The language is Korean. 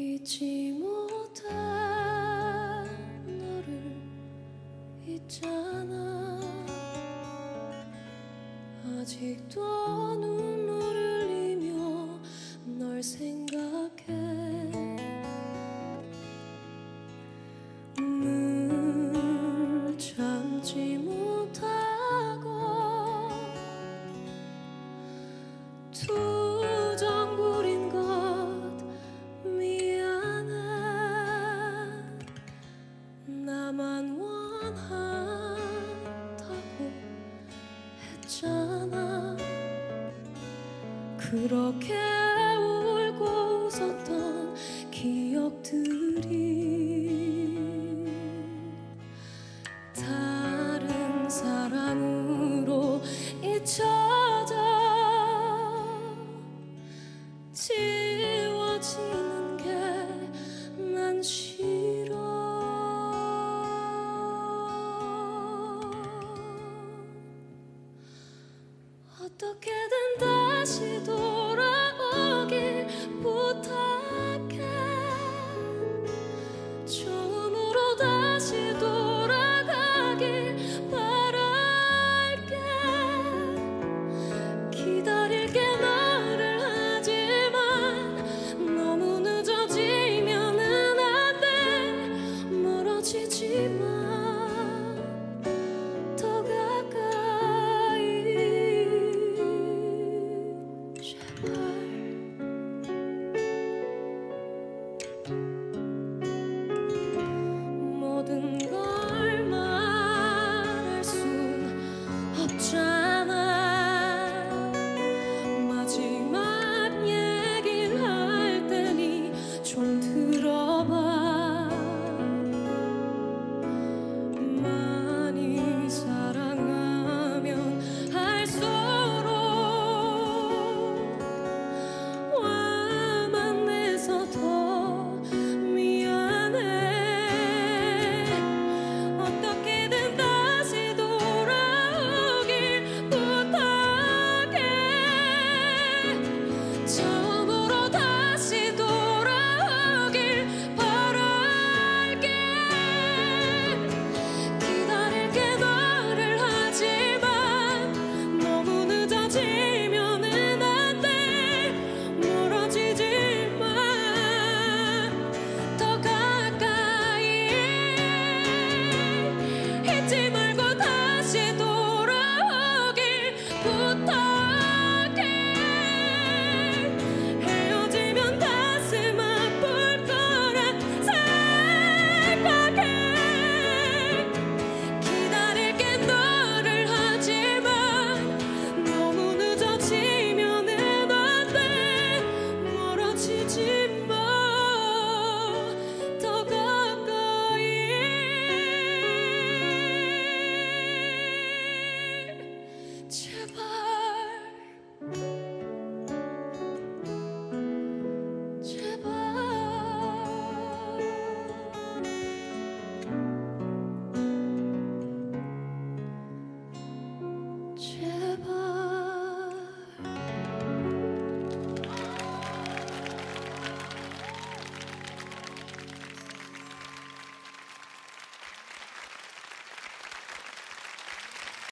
잊지 못해 너를 있잖아. 아직도 눈물 나만 원한다고 했잖아. 그렇게 울고 웃었던 기억들이 다른 사람으로 잊혀져 어떻게든 다시 돌아 却。